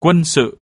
quân sự.